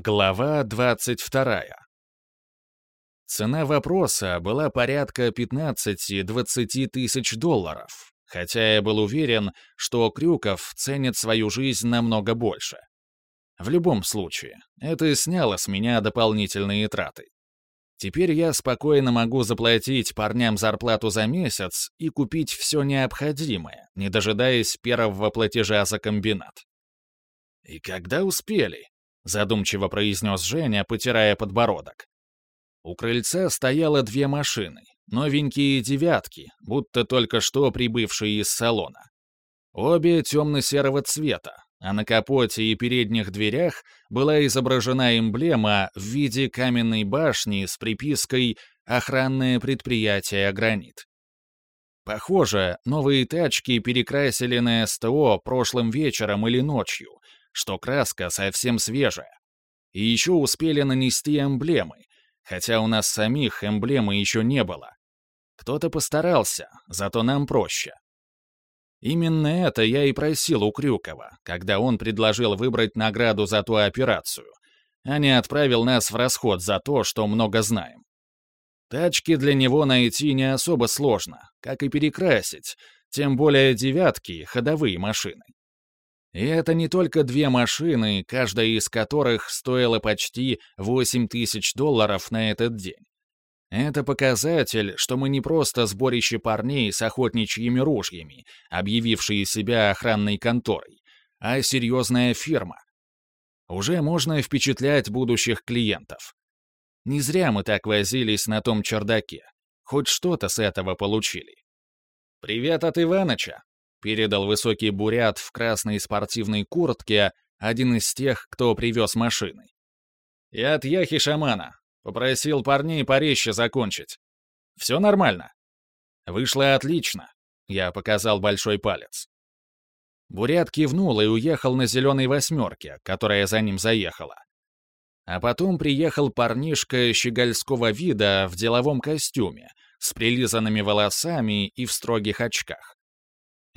Глава 22. Цена вопроса была порядка 15-20 тысяч долларов, хотя я был уверен, что Крюков ценит свою жизнь намного больше. В любом случае, это сняло с меня дополнительные траты. Теперь я спокойно могу заплатить парням зарплату за месяц и купить все необходимое, не дожидаясь первого платежа за комбинат. И когда успели? Задумчиво произнес Женя, потирая подбородок. У крыльца стояло две машины, новенькие девятки, будто только что прибывшие из салона. Обе темно-серого цвета, а на капоте и передних дверях была изображена эмблема в виде каменной башни с припиской «Охранное предприятие «Гранит». Похоже, новые тачки перекрасили на СТО прошлым вечером или ночью, что краска совсем свежая. И еще успели нанести эмблемы, хотя у нас самих эмблемы еще не было. Кто-то постарался, зато нам проще. Именно это я и просил у Крюкова, когда он предложил выбрать награду за ту операцию, а не отправил нас в расход за то, что много знаем. Тачки для него найти не особо сложно, как и перекрасить, тем более девятки — ходовые машины. И это не только две машины, каждая из которых стоила почти 8 тысяч долларов на этот день. Это показатель, что мы не просто сборище парней с охотничьими ружьями, объявившие себя охранной конторой, а серьезная фирма. Уже можно впечатлять будущих клиентов. Не зря мы так возились на том чердаке. Хоть что-то с этого получили. «Привет от Иваныча!» Передал высокий бурят в красной спортивной куртке, один из тех, кто привез машины. «И от Яхи шамана. Попросил парней порезче закончить. Все нормально?» «Вышло отлично», — я показал большой палец. Бурят кивнул и уехал на зеленой восьмерке, которая за ним заехала. А потом приехал парнишка щегольского вида в деловом костюме, с прилизанными волосами и в строгих очках.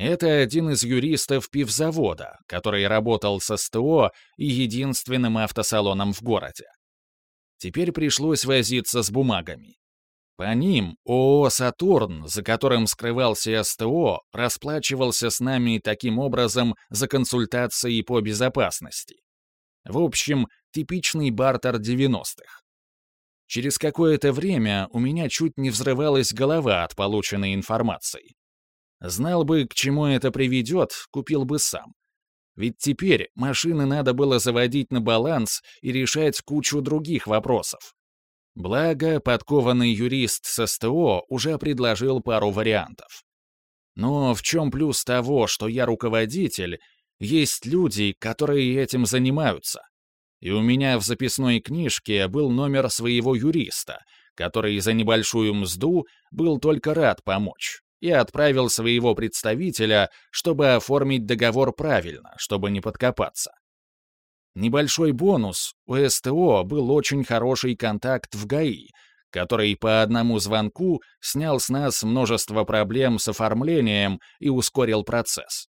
Это один из юристов пивзавода, который работал с СТО и единственным автосалоном в городе. Теперь пришлось возиться с бумагами. По ним ООО «Сатурн», за которым скрывался СТО, расплачивался с нами таким образом за консультации по безопасности. В общем, типичный бартер 90-х. Через какое-то время у меня чуть не взрывалась голова от полученной информации. Знал бы, к чему это приведет, купил бы сам. Ведь теперь машины надо было заводить на баланс и решать кучу других вопросов. Благо, подкованный юрист с СТО уже предложил пару вариантов. Но в чем плюс того, что я руководитель, есть люди, которые этим занимаются. И у меня в записной книжке был номер своего юриста, который за небольшую мзду был только рад помочь и отправил своего представителя, чтобы оформить договор правильно, чтобы не подкопаться. Небольшой бонус, у СТО был очень хороший контакт в ГАИ, который по одному звонку снял с нас множество проблем с оформлением и ускорил процесс.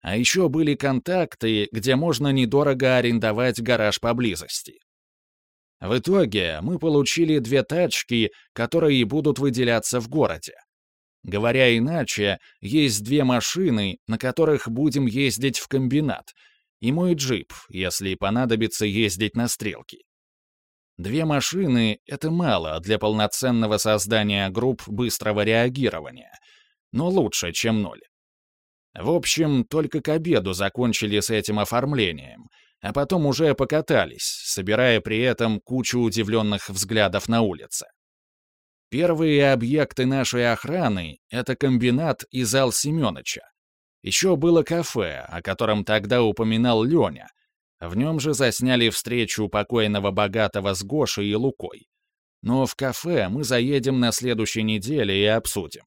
А еще были контакты, где можно недорого арендовать гараж поблизости. В итоге мы получили две тачки, которые будут выделяться в городе. Говоря иначе, есть две машины, на которых будем ездить в комбинат, и мой джип, если понадобится ездить на стрелки. Две машины — это мало для полноценного создания групп быстрого реагирования, но лучше, чем ноль. В общем, только к обеду закончили с этим оформлением, а потом уже покатались, собирая при этом кучу удивленных взглядов на улице. Первые объекты нашей охраны — это комбинат и зал Семёныча. Еще было кафе, о котором тогда упоминал Леня. В нем же засняли встречу покойного богатого с Гошей и Лукой. Но в кафе мы заедем на следующей неделе и обсудим.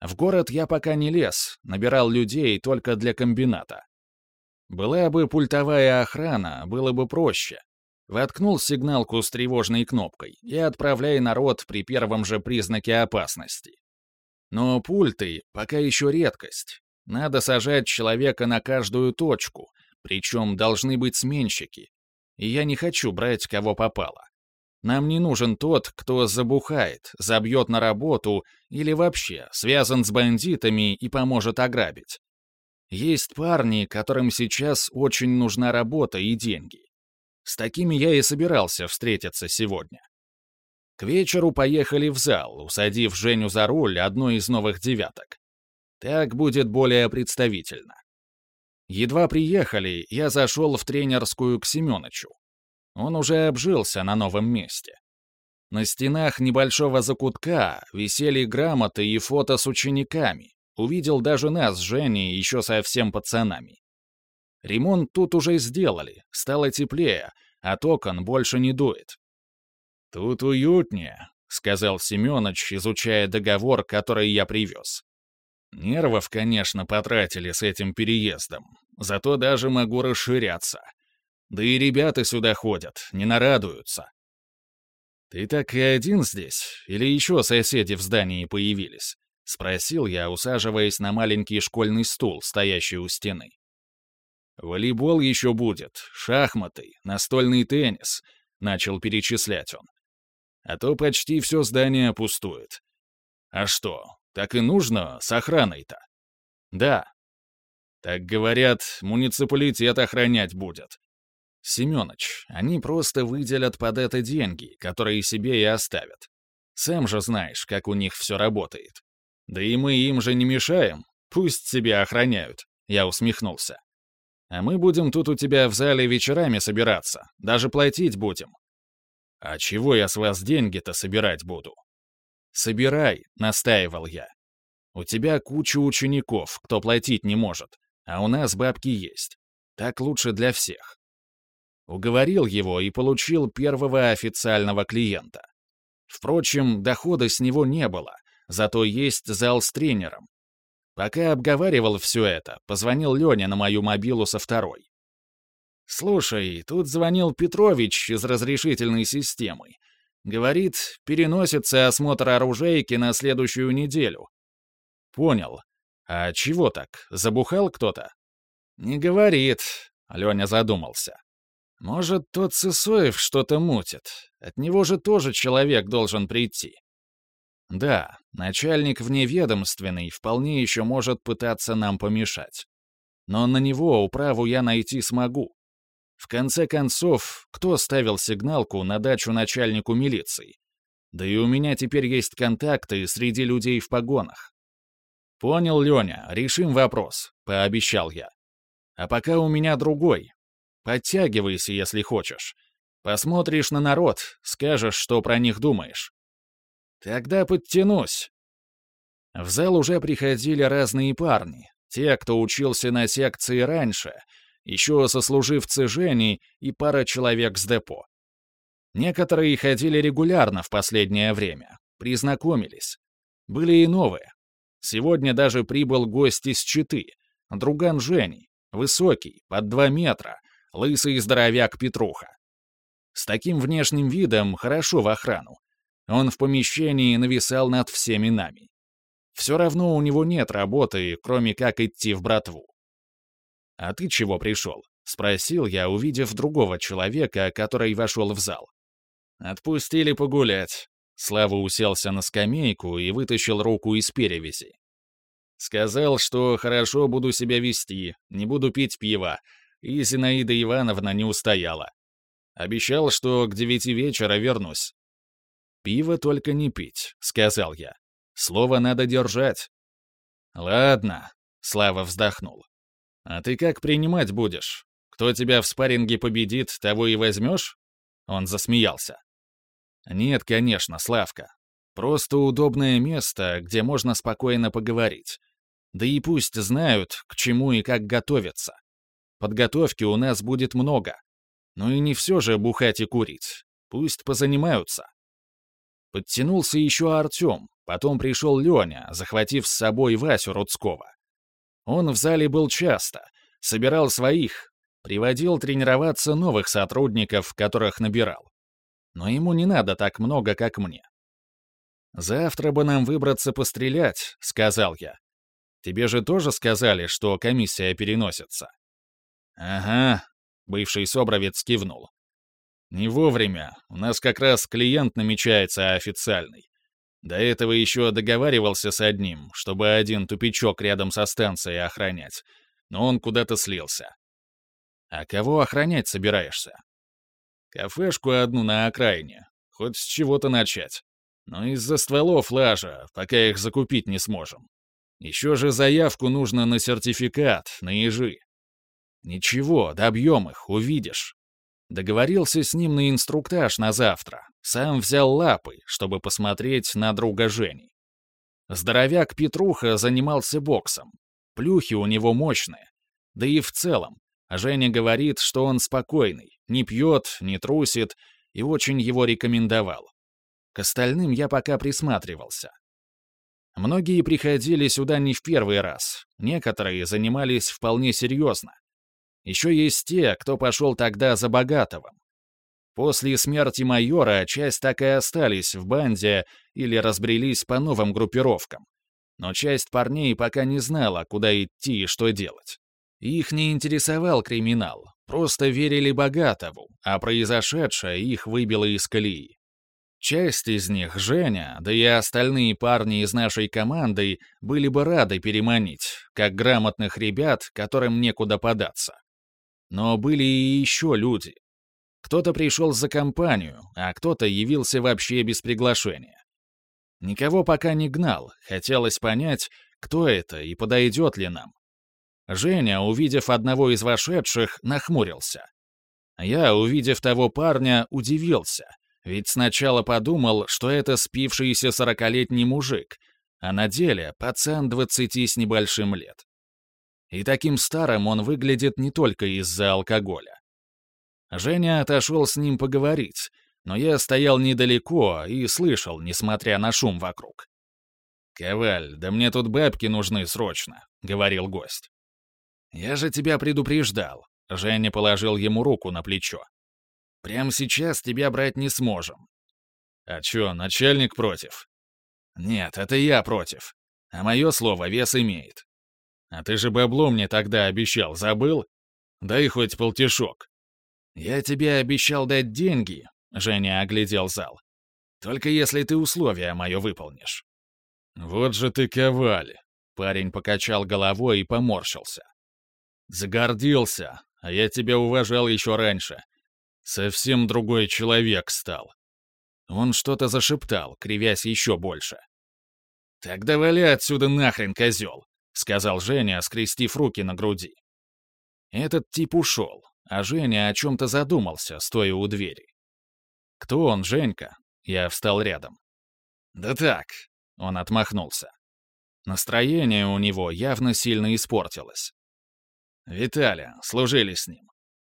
В город я пока не лез, набирал людей только для комбината. Была бы пультовая охрана, было бы проще. Воткнул сигналку с тревожной кнопкой и отправляй народ при первом же признаке опасности. Но пульты пока еще редкость. Надо сажать человека на каждую точку, причем должны быть сменщики. и я не хочу брать кого попало. Нам не нужен тот, кто забухает, забьет на работу или вообще связан с бандитами и поможет ограбить. Есть парни, которым сейчас очень нужна работа и деньги. С такими я и собирался встретиться сегодня. К вечеру поехали в зал, усадив Женю за руль одной из новых девяток. Так будет более представительно. Едва приехали, я зашел в тренерскую к Семеновичу. Он уже обжился на новом месте. На стенах небольшого закутка висели грамоты и фото с учениками. Увидел даже нас с Женей еще совсем пацанами. Ремонт тут уже сделали, стало теплее, а окон больше не дует. «Тут уютнее», — сказал Семёныч, изучая договор, который я привез. Нервов, конечно, потратили с этим переездом, зато даже могу расширяться. Да и ребята сюда ходят, не нарадуются. «Ты так и один здесь? Или еще соседи в здании появились?» — спросил я, усаживаясь на маленький школьный стул, стоящий у стены. «Волейбол еще будет, шахматы, настольный теннис», — начал перечислять он. «А то почти все здание пустует. А что, так и нужно с охраной-то?» «Да». «Так говорят, муниципалитет охранять будет. Семёныч, они просто выделят под это деньги, которые себе и оставят. Сам же знаешь, как у них все работает. Да и мы им же не мешаем, пусть себя охраняют», — я усмехнулся. «А мы будем тут у тебя в зале вечерами собираться, даже платить будем». «А чего я с вас деньги-то собирать буду?» «Собирай», — настаивал я. «У тебя куча учеников, кто платить не может, а у нас бабки есть. Так лучше для всех». Уговорил его и получил первого официального клиента. Впрочем, дохода с него не было, зато есть зал с тренером. Пока обговаривал все это, позвонил Леня на мою мобилу со второй. «Слушай, тут звонил Петрович из разрешительной системы. Говорит, переносится осмотр оружейки на следующую неделю». «Понял. А чего так, забухал кто-то?» «Не говорит», — Леня задумался. Может, тот Сысоев что-то мутит. От него же тоже человек должен прийти. Да, начальник вневедомственный вполне еще может пытаться нам помешать. Но на него управу я найти смогу. В конце концов, кто ставил сигналку на дачу начальнику милиции? Да и у меня теперь есть контакты среди людей в погонах. «Понял, Леня, решим вопрос», — пообещал я. «А пока у меня другой, Подтягивайся, если хочешь. Посмотришь на народ, скажешь, что про них думаешь. Тогда подтянусь. В зал уже приходили разные парни. Те, кто учился на секции раньше, еще сослуживцы Жени и пара человек с депо. Некоторые ходили регулярно в последнее время, признакомились. Были и новые. Сегодня даже прибыл гость из Читы, друган Жени, высокий, под два метра, лысый здоровяк Петруха. С таким внешним видом хорошо в охрану. Он в помещении нависал над всеми нами. Все равно у него нет работы, кроме как идти в братву. «А ты чего пришел?» — спросил я, увидев другого человека, который вошел в зал. «Отпустили погулять». Слава уселся на скамейку и вытащил руку из перевязи. Сказал, что хорошо буду себя вести, не буду пить пиво, и Зинаида Ивановна не устояла. Обещал, что к девяти вечера вернусь. «Пиво только не пить», — сказал я. «Слово надо держать». «Ладно», — Слава вздохнул. «А ты как принимать будешь? Кто тебя в спарринге победит, того и возьмешь?» Он засмеялся. «Нет, конечно, Славка. Просто удобное место, где можно спокойно поговорить. Да и пусть знают, к чему и как готовиться. Подготовки у нас будет много. Но и не все же бухать и курить. Пусть позанимаются. Подтянулся еще Артем, потом пришел Леня, захватив с собой Васю Рудского. Он в зале был часто, собирал своих, приводил тренироваться новых сотрудников, которых набирал. Но ему не надо так много, как мне. «Завтра бы нам выбраться пострелять», — сказал я. «Тебе же тоже сказали, что комиссия переносится?» «Ага», — бывший собровец кивнул. «Не вовремя. У нас как раз клиент намечается официальный. До этого еще договаривался с одним, чтобы один тупичок рядом со станцией охранять, но он куда-то слился. А кого охранять собираешься? Кафешку одну на окраине. Хоть с чего-то начать. Но из-за стволов лажа, пока их закупить не сможем. Еще же заявку нужно на сертификат, на ежи. Ничего, добьем их, увидишь. Договорился с ним на инструктаж на завтра. Сам взял лапы, чтобы посмотреть на друга Жени. Здоровяк Петруха занимался боксом. Плюхи у него мощные. Да и в целом. Женя говорит, что он спокойный, не пьет, не трусит, и очень его рекомендовал. К остальным я пока присматривался. Многие приходили сюда не в первый раз, некоторые занимались вполне серьезно. Еще есть те, кто пошел тогда за Богатовым. После смерти майора часть так и остались в банде или разбрелись по новым группировкам. Но часть парней пока не знала, куда идти и что делать. Их не интересовал криминал, просто верили Богатову, а произошедшее их выбило из колеи. Часть из них, Женя, да и остальные парни из нашей команды, были бы рады переманить, как грамотных ребят, которым некуда податься. Но были и еще люди. Кто-то пришел за компанию, а кто-то явился вообще без приглашения. Никого пока не гнал, хотелось понять, кто это и подойдет ли нам. Женя, увидев одного из вошедших, нахмурился. Я, увидев того парня, удивился, ведь сначала подумал, что это спившийся сорокалетний мужик, а на деле пацан двадцати с небольшим лет. И таким старым он выглядит не только из-за алкоголя. Женя отошел с ним поговорить, но я стоял недалеко и слышал, несмотря на шум вокруг. «Коваль, да мне тут бабки нужны срочно», — говорил гость. «Я же тебя предупреждал», — Женя положил ему руку на плечо. «Прямо сейчас тебя брать не сможем». «А чё, начальник против?» «Нет, это я против. А мое слово вес имеет. А ты же бабло мне тогда обещал, забыл? Дай хоть полтишок. Я тебе обещал дать деньги, Женя оглядел зал. Только если ты условия мое выполнишь. Вот же ты ковали. Парень покачал головой и поморщился. Загордился, а я тебя уважал еще раньше. Совсем другой человек стал. Он что-то зашептал, кривясь еще больше. «Тогда вали отсюда нахрен, козел!» — сказал Женя, скрестив руки на груди. Этот тип ушел, а Женя о чем-то задумался, стоя у двери. «Кто он, Женька?» Я встал рядом. «Да так», — он отмахнулся. Настроение у него явно сильно испортилось. «Виталя, служили с ним.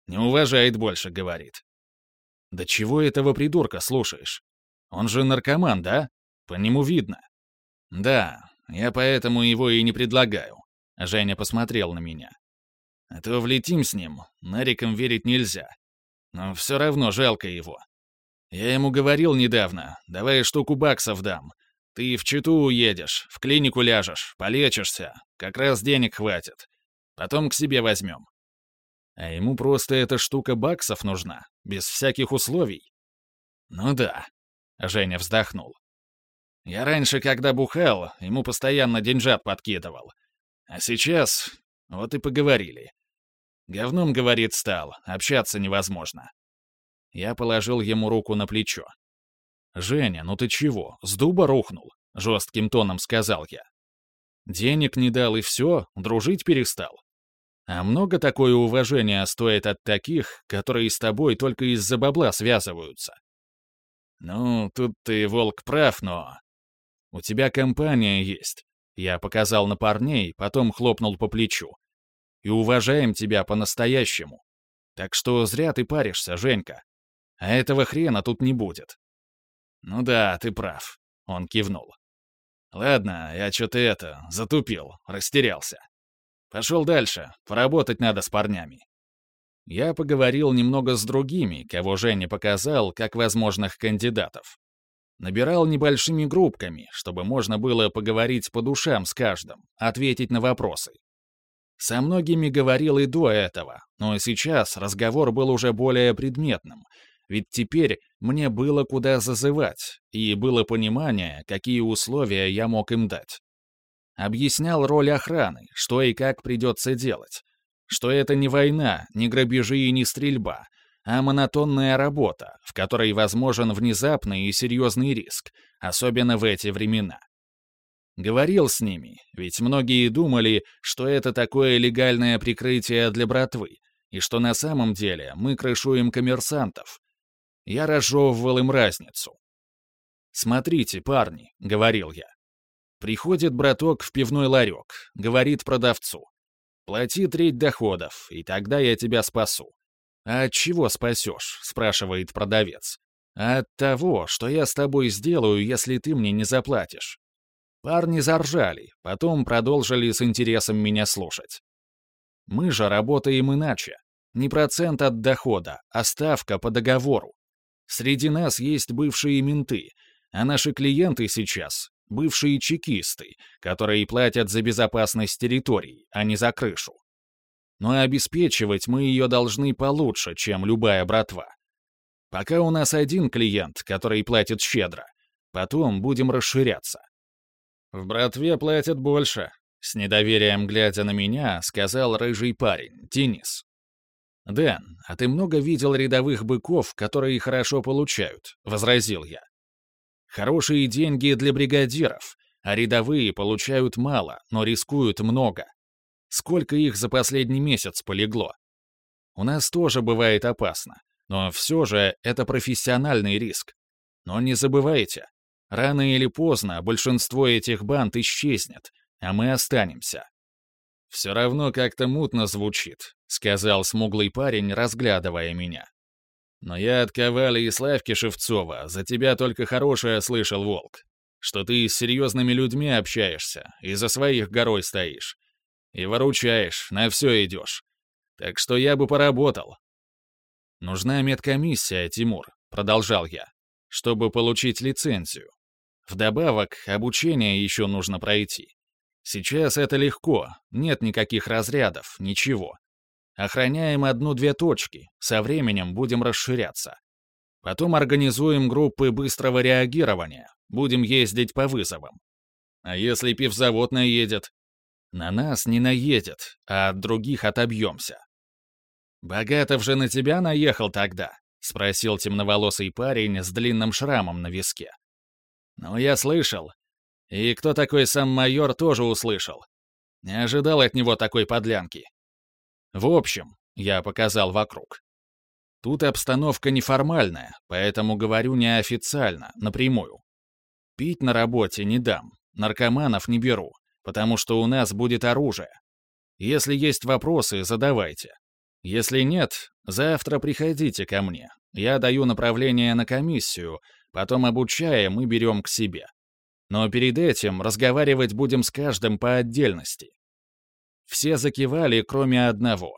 Не уважает больше, — говорит. Да чего этого придурка слушаешь? Он же наркоман, да? По нему видно. Да, я поэтому его и не предлагаю. Женя посмотрел на меня. А то влетим с ним, нарикам верить нельзя. Но все равно жалко его. Я ему говорил недавно, давай штуку баксов дам. Ты в Читу уедешь, в клинику ляжешь, полечишься, как раз денег хватит. Потом к себе возьмем. А ему просто эта штука баксов нужна, без всяких условий. Ну да, Женя вздохнул. Я раньше, когда бухал, ему постоянно деньжат подкидывал. А сейчас вот и поговорили. Говном, говорит, стал, общаться невозможно. Я положил ему руку на плечо. «Женя, ну ты чего, с дуба рухнул?» — жестким тоном сказал я. «Денег не дал и все, дружить перестал. А много такое уважение стоит от таких, которые с тобой только из-за бабла связываются». «Ну, тут ты, волк, прав, но...» «У тебя компания есть». Я показал на парней, потом хлопнул по плечу. «И уважаем тебя по-настоящему. Так что зря ты паришься, Женька. А этого хрена тут не будет». «Ну да, ты прав», — он кивнул. «Ладно, я что-то это, затупил, растерялся. Пошел дальше, поработать надо с парнями». Я поговорил немного с другими, кого Женя показал, как возможных кандидатов. Набирал небольшими группками, чтобы можно было поговорить по душам с каждым, ответить на вопросы. Со многими говорил и до этого, но сейчас разговор был уже более предметным, Ведь теперь мне было куда зазывать, и было понимание, какие условия я мог им дать. Объяснял роль охраны, что и как придется делать. Что это не война, не грабежи и не стрельба, а монотонная работа, в которой возможен внезапный и серьезный риск, особенно в эти времена. Говорил с ними, ведь многие думали, что это такое легальное прикрытие для братвы, и что на самом деле мы крышуем коммерсантов. Я разжевывал им разницу. «Смотрите, парни», — говорил я. Приходит браток в пивной ларек, говорит продавцу. «Плати треть доходов, и тогда я тебя спасу». «А от чего спасешь?» — спрашивает продавец. «А от того, что я с тобой сделаю, если ты мне не заплатишь». Парни заржали, потом продолжили с интересом меня слушать. Мы же работаем иначе. Не процент от дохода, а ставка по договору. Среди нас есть бывшие менты, а наши клиенты сейчас — бывшие чекисты, которые платят за безопасность территорий, а не за крышу. Но обеспечивать мы ее должны получше, чем любая братва. Пока у нас один клиент, который платит щедро, потом будем расширяться. «В братве платят больше», — с недоверием глядя на меня, сказал рыжий парень, Денис. «Дэн, а ты много видел рядовых быков, которые хорошо получают?» — возразил я. «Хорошие деньги для бригадиров, а рядовые получают мало, но рискуют много. Сколько их за последний месяц полегло? У нас тоже бывает опасно, но все же это профессиональный риск. Но не забывайте, Рано или поздно большинство этих банд исчезнет, а мы останемся. «Все равно как-то мутно звучит», — сказал смуглый парень, разглядывая меня. «Но я от Ковали и Славки Шевцова за тебя только хорошее слышал, Волк. Что ты с серьезными людьми общаешься и за своих горой стоишь. И выручаешь, на все идешь. Так что я бы поработал». «Нужна медкомиссия, Тимур», — продолжал я, «чтобы получить лицензию. Вдобавок, обучение еще нужно пройти. Сейчас это легко, нет никаких разрядов, ничего. Охраняем одну-две точки, со временем будем расширяться. Потом организуем группы быстрого реагирования, будем ездить по вызовам. А если пивзавод наедет? На нас не наедет, а от других отобьемся. «Богатов же на тебя наехал тогда?» — спросил темноволосый парень с длинным шрамом на виске. «Ну, я слышал. И кто такой сам майор, тоже услышал. Не ожидал от него такой подлянки. В общем, я показал вокруг. Тут обстановка неформальная, поэтому говорю неофициально, напрямую. Пить на работе не дам, наркоманов не беру, потому что у нас будет оружие. Если есть вопросы, задавайте. Если нет, завтра приходите ко мне. Я даю направление на комиссию, Потом обучаем и берем к себе. Но перед этим разговаривать будем с каждым по отдельности. Все закивали, кроме одного.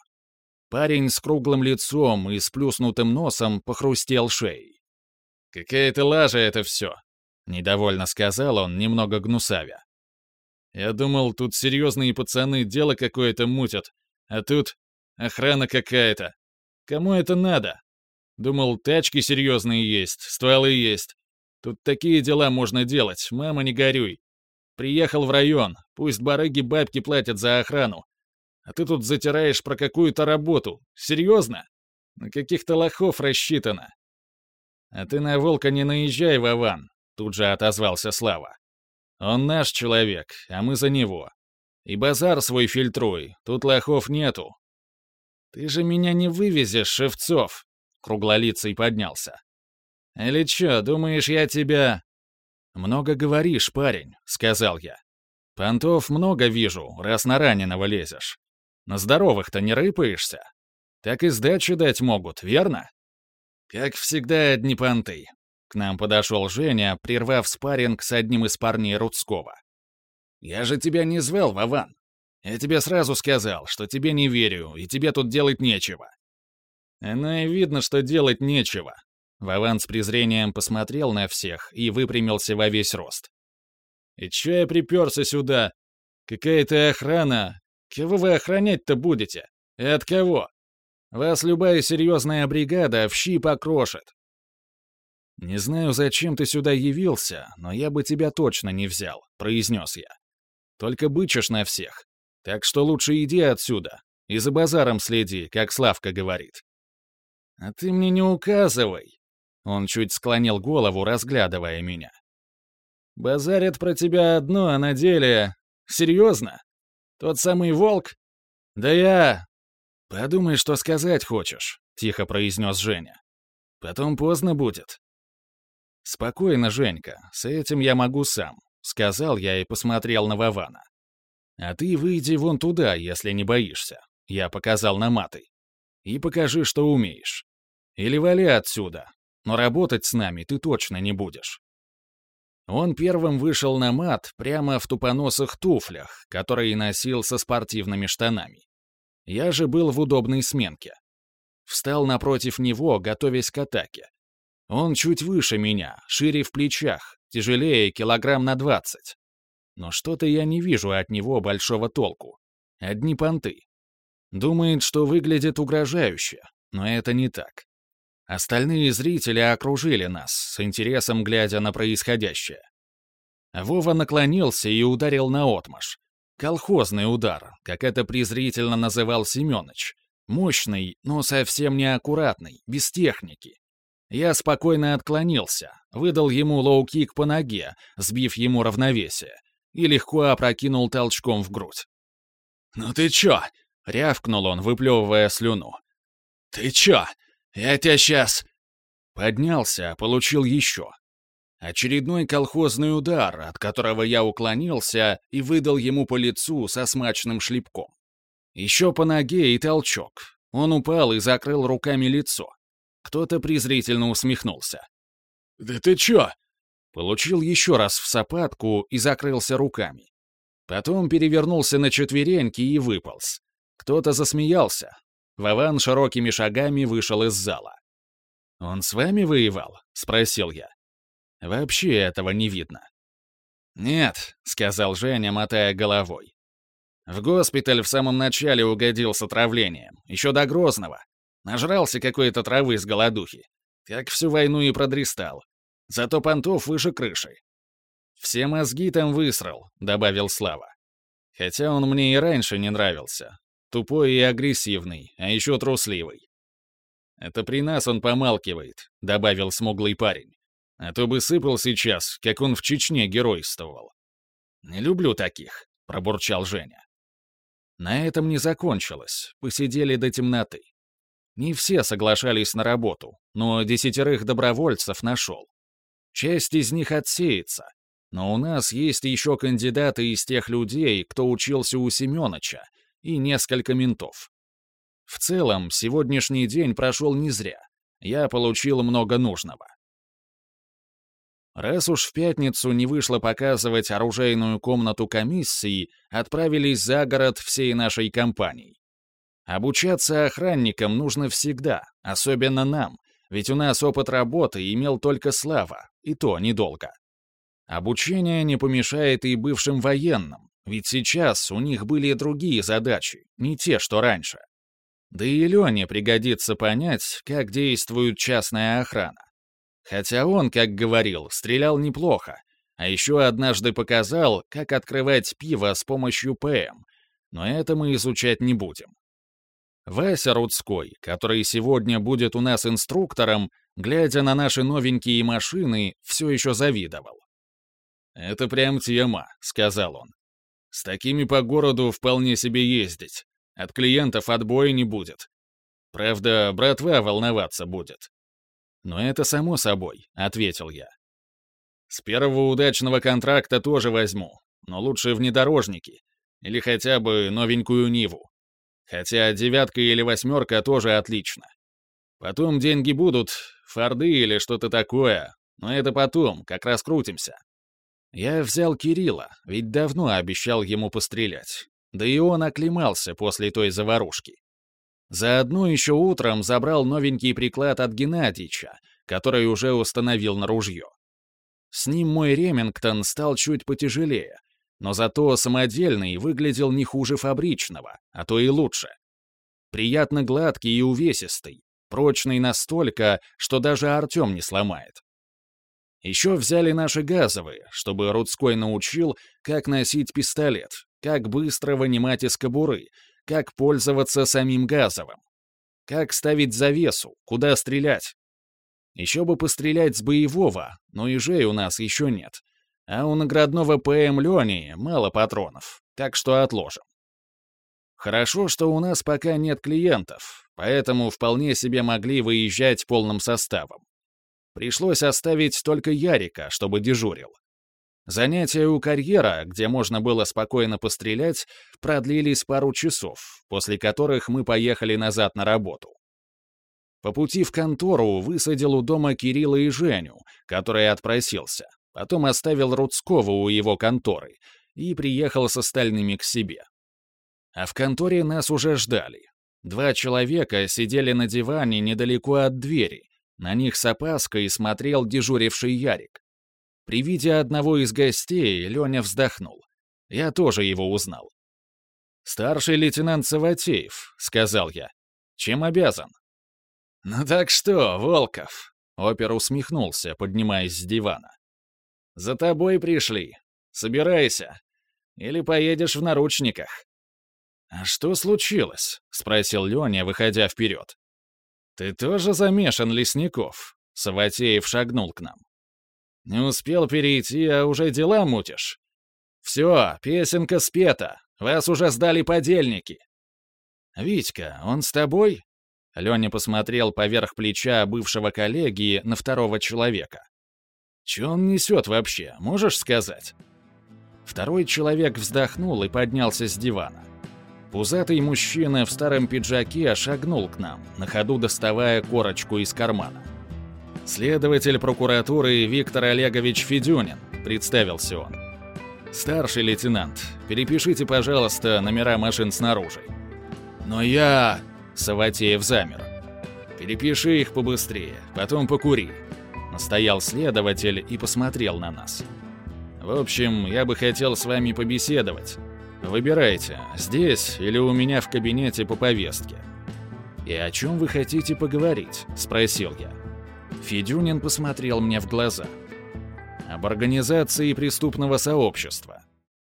Парень с круглым лицом и сплюснутым носом похрустел шеей. «Какая-то лажа это все», — недовольно сказал он, немного гнусавя. «Я думал, тут серьезные пацаны дело какое-то мутят, а тут охрана какая-то. Кому это надо?» Думал, тачки серьезные есть, стволы есть. Тут такие дела можно делать, мама, не горюй. Приехал в район, пусть барыги бабки платят за охрану. А ты тут затираешь про какую-то работу. Серьезно? На каких-то лохов рассчитано. А ты на волка не наезжай, Вован, тут же отозвался Слава. Он наш человек, а мы за него. И базар свой фильтруй, тут лохов нету. Ты же меня не вывезешь, Шевцов, Круглолицый поднялся. «Или чё, думаешь, я тебя...» «Много говоришь, парень», — сказал я. «Понтов много вижу, раз на раненого лезешь. На здоровых-то не рыпаешься. Так и сдачу дать могут, верно?» «Как всегда, одни понты». Нам подошел Женя, прервав спарринг с одним из парней Рудского. «Я же тебя не звал, Вован. Я тебе сразу сказал, что тебе не верю, и тебе тут делать нечего. «Ну и видно, что делать нечего». Вован с презрением посмотрел на всех и выпрямился во весь рост. «И чё я приперся сюда? Какая-то охрана. Кого вы охранять-то будете? И от кого? Вас любая серьезная бригада в щи покрошит. «Не знаю, зачем ты сюда явился, но я бы тебя точно не взял», — произнес я. «Только бычишь на всех. Так что лучше иди отсюда и за базаром следи, как Славка говорит». «А ты мне не указывай!» Он чуть склонил голову, разглядывая меня. «Базарят про тебя одно, а на деле... Серьезно? Тот самый волк? Да я... Подумай, что сказать хочешь», — тихо произнес Женя. «Потом поздно будет». «Спокойно, Женька, с этим я могу сам», — сказал я и посмотрел на Вована. «А ты выйди вон туда, если не боишься», — я показал на маты. «И покажи, что умеешь. Или вали отсюда, но работать с нами ты точно не будешь». Он первым вышел на мат прямо в тупоносых туфлях, которые носил со спортивными штанами. Я же был в удобной сменке. Встал напротив него, готовясь к атаке. Он чуть выше меня, шире в плечах, тяжелее килограмм на двадцать. Но что-то я не вижу от него большого толку. Одни понты. Думает, что выглядит угрожающе, но это не так. Остальные зрители окружили нас, с интересом глядя на происходящее. Вова наклонился и ударил наотмашь. Колхозный удар, как это презрительно называл Семёныч. Мощный, но совсем неаккуратный, без техники. Я спокойно отклонился, выдал ему лоу-кик по ноге, сбив ему равновесие, и легко опрокинул толчком в грудь. «Ну ты чё?» — рявкнул он, выплевывая слюну. «Ты чё? «Я тебя сейчас...» Поднялся, получил еще. Очередной колхозный удар, от которого я уклонился и выдал ему по лицу со смачным шлепком. Еще по ноге и толчок. Он упал и закрыл руками лицо. Кто-то презрительно усмехнулся. «Да ты чё?» Получил еще раз в сапатку и закрылся руками. Потом перевернулся на четвереньки и выполз. Кто-то засмеялся, Вован широкими шагами вышел из зала. «Он с вами воевал?» — спросил я. «Вообще этого не видно». «Нет», — сказал Женя, мотая головой. «В госпиталь в самом начале угодил с отравлением, еще до Грозного. Нажрался какой-то травы с голодухи. Как всю войну и продристал. Зато понтов выше крыши. «Все мозги там высрал», — добавил Слава. Хотя он мне и раньше не нравился, Тупой и агрессивный, а еще трусливый. «Это при нас он помалкивает», — добавил смуглый парень. «А то бы сыпал сейчас, как он в Чечне геройствовал». «Не люблю таких», — пробурчал Женя. На этом не закончилось, посидели до темноты. Не все соглашались на работу, но десятерых добровольцев нашел. Часть из них отсеется, но у нас есть еще кандидаты из тех людей, кто учился у Семёныча, и несколько ментов. В целом, сегодняшний день прошел не зря. Я получил много нужного. Раз уж в пятницу не вышло показывать оружейную комнату комиссии, отправились за город всей нашей компанией. Обучаться охранникам нужно всегда, особенно нам, ведь у нас опыт работы имел только Слава, и то недолго. Обучение не помешает и бывшим военным, ведь сейчас у них были другие задачи, не те, что раньше. Да и Лене пригодится понять, как действует частная охрана. Хотя он, как говорил, стрелял неплохо, а еще однажды показал, как открывать пиво с помощью ПМ, но это мы изучать не будем. Вася Рудской, который сегодня будет у нас инструктором, глядя на наши новенькие машины, все еще завидовал. «Это прям тема», — сказал он. С такими по городу вполне себе ездить. От клиентов отбоя не будет. Правда, братва волноваться будет. Но это само собой, ответил я. С первого удачного контракта тоже возьму, но лучше внедорожники. Или хотя бы новенькую Ниву. Хотя девятка или восьмерка тоже отлично. Потом деньги будут, форды или что-то такое, но это потом, как раскрутимся. Я взял Кирилла, ведь давно обещал ему пострелять. Да и он оклемался после той заварушки. Заодно еще утром забрал новенький приклад от Геннадьича, который уже установил на ружье. С ним мой Ремингтон стал чуть потяжелее, но зато самодельный выглядел не хуже фабричного, а то и лучше. Приятно гладкий и увесистый, прочный настолько, что даже Артем не сломает. Еще взяли наши газовые, чтобы Рудской научил, как носить пистолет, как быстро вынимать из кобуры, как пользоваться самим газовым, как ставить завесу, куда стрелять. Еще бы пострелять с боевого, но ежей у нас еще нет. А у наградного ПМ Лени мало патронов, так что отложим. Хорошо, что у нас пока нет клиентов, поэтому вполне себе могли выезжать полным составом. Пришлось оставить только Ярика, чтобы дежурил. Занятия у карьера, где можно было спокойно пострелять, продлились пару часов, после которых мы поехали назад на работу. По пути в контору высадил у дома Кирилла и Женю, который отпросился, потом оставил Рудского у его конторы и приехал с остальными к себе. А в конторе нас уже ждали. Два человека сидели на диване недалеко от двери, на них с опаской смотрел дежуривший Ярик. При виде одного из гостей Леня вздохнул. Я тоже его узнал. «Старший лейтенант Саватеев», — сказал я. «Чем обязан?» «Ну так что, Волков?» — опер усмехнулся, поднимаясь с дивана. «За тобой пришли. Собирайся. Или поедешь в наручниках». «А что случилось?» — спросил Леня, выходя вперед. «Ты тоже замешан, Лесников?» Саватеев шагнул к нам. «Не успел перейти, а уже дела мутишь? Все, песенка спета, вас уже сдали подельники». «Витька, он с тобой?» Леня посмотрел поверх плеча бывшего коллеги на второго человека. «Че он несет вообще, можешь сказать?» Второй человек вздохнул и поднялся с дивана. Пузатый мужчина в старом пиджаке шагнул к нам, на ходу доставая корочку из кармана. «Следователь прокуратуры Виктор Олегович Федюнин», — представился он. «Старший лейтенант, перепишите, пожалуйста, номера машин снаружи». «Но я...» — Саватеев замер. «Перепиши их побыстрее, потом покури», — настоял следователь и посмотрел на нас. «В общем, я бы хотел с вами побеседовать». Выбирайте, здесь или у меня в кабинете по повестке. «И о чем вы хотите поговорить?» — спросил я. Федюнин посмотрел мне в глаза. «Об организации преступного сообщества.